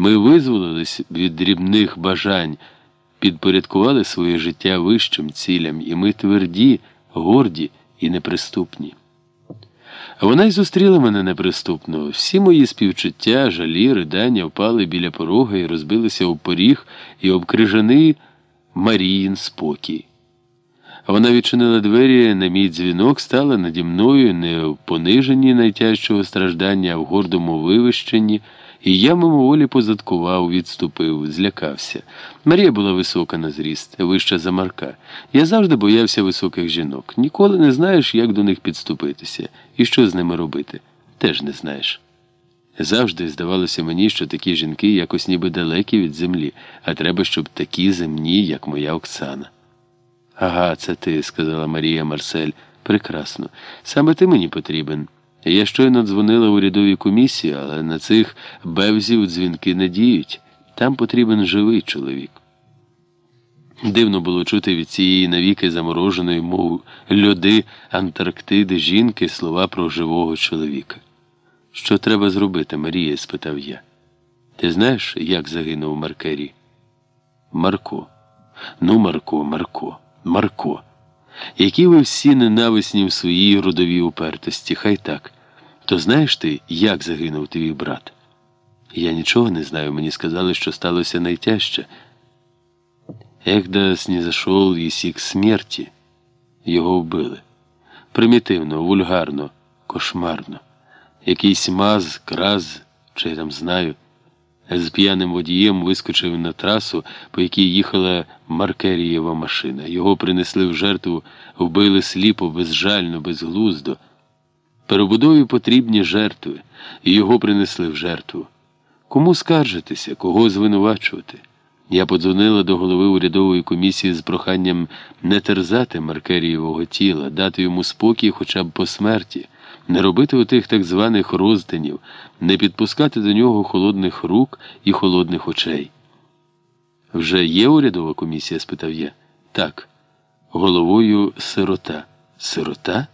Ми визволились від дрібних бажань, підпорядкували своє життя вищим цілям, і ми тверді, горді і неприступні. Вона й зустріла мене неприступно. Всі мої співчуття, жалі, ридання впали біля порога і розбилися у поріг і обкрижаний Маріїн спокій. Вона відчинила двері на мій дзвінок, стала наді мною не в пониженні найтяжчого страждання, а в гордому вивищенні, і я мимоволі позадкував, відступив, злякався. Марія була висока на зріст, вища за Марка. Я завжди боявся високих жінок. Ніколи не знаєш, як до них підступитися і що з ними робити. Теж не знаєш. Завжди здавалося мені, що такі жінки якось ніби далекі від землі, а треба, щоб такі земні, як моя Оксана. Ага, це ти, сказала Марія Марсель. Прекрасно. Саме ти мені потрібен. Я щойно дзвонила в урядовій комісії, але на цих бевзів дзвінки не діють. Там потрібен живий чоловік. Дивно було чути від цієї навіки замороженої, мов льоди Антарктиди жінки слова про живого чоловіка. Що треба зробити, Марія? спитав я. Ти знаєш, як загинув Маркері? Марко. Ну, Марко, Марко, Марко. Які ви всі ненависні в своїй родовій упертості, хай так. То знаєш ти, як загинув твій брат? Я нічого не знаю, мені сказали, що сталося найтяжче. Егда снізашов ісік смерті. Його вбили. Примітивно, вульгарно, кошмарно. Якийсь маз, краз, чи я там знаю, з п'яним водієм вискочив на трасу, по якій їхала Маркерієва машина. Його принесли в жертву, вбили сліпо, безжально, безглуздо. Перебудові потрібні жертви, і його принесли в жертву. Кому скаржитися, кого звинувачувати? Я подзвонила до голови урядової комісії з проханням не терзати Маркерієвого тіла, дати йому спокій хоча б по смерті, не робити отих так званих розданів, не підпускати до нього холодних рук і холодних очей. Вже є урядова комісія? спитав я. Так. Головою сирота. Сирота?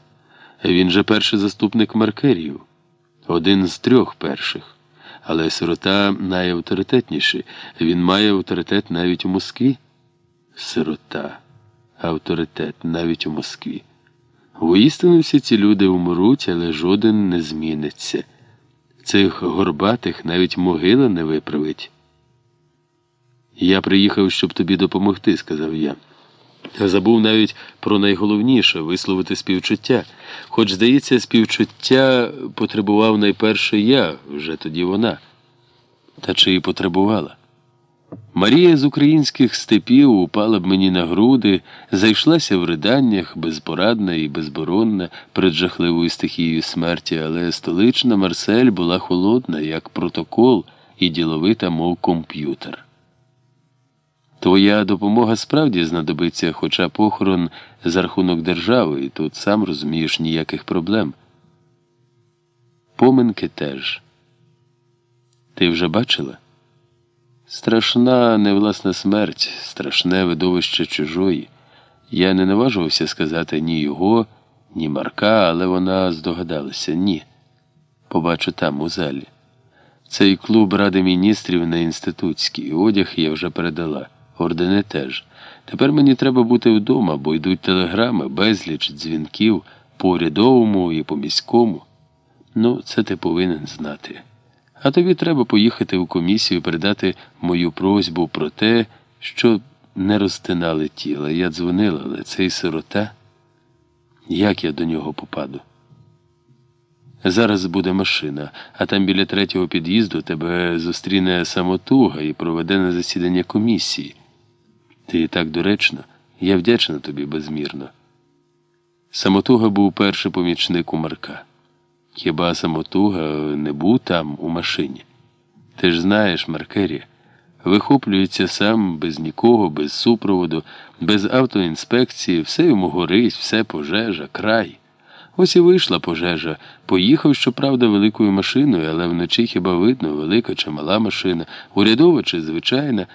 Він же перший заступник Маркерію. Один з трьох перших. Але сирота найавторитетніший. Він має авторитет навіть у Москві. Сирота, авторитет навіть у Москві. Воістину всі ці люди умруть, але жоден не зміниться. Цих горбатих навіть могила не виправить. Я приїхав, щоб тобі допомогти, сказав я. Забув навіть про найголовніше висловити співчуття. Хоч, здається, співчуття потребував найперше я, вже тоді вона. Та чи і потребувала? Марія з українських степів упала б мені на груди, зайшлася в риданнях, безпорадна і безборонна перед жахливою стихією смерті, але столична Марсель була холодна, як протокол, і діловита, мов комп'ютер. Твоя допомога справді знадобиться, хоча похорон за рахунок держави, і тут сам розумієш ніяких проблем. Поминки теж. Ти вже бачила? Страшна невласна смерть, страшне видовище чужої. Я не наважувався сказати ні його, ні Марка, але вона здогадалася ні. Побачу там, у залі. Цей клуб Ради міністрів на інститутський. Одяг я вже передала. Ордени теж. Тепер мені треба бути вдома, бо йдуть телеграми, безліч дзвінків по урядовому і по міському. Ну, це ти повинен знати. А тобі треба поїхати в комісію передати мою просьбу про те, що не розтинали тіла. Я дзвонила, але цей сирота. Як я до нього попаду? Зараз буде машина, а там біля третього під'їзду тебе зустріне самотуга і проведе на засідання комісії. Ти так доречно, я вдячна тобі безмірно. Самотуга був перший помічник у Марка. Хіба самотуга не був там у машині? Ти ж знаєш, Маркері, вихоплюється сам без нікого, без супроводу, без автоінспекції, все йому горить, все пожежа, край. Ось і вийшла пожежа. Поїхав, щоправда, великою машиною, але вночі хіба видно, велика чи мала машина, урядова чи звичайна,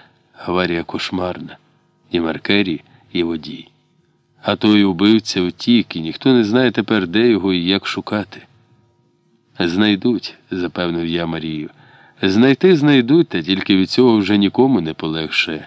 аварія кошмарна. І Маркері, і водій. А той убивця втік, і ніхто не знає тепер, де його і як шукати. Знайдуть, запевнив я Марію. Знайти знайдуть, та тільки від цього вже нікому не полегше.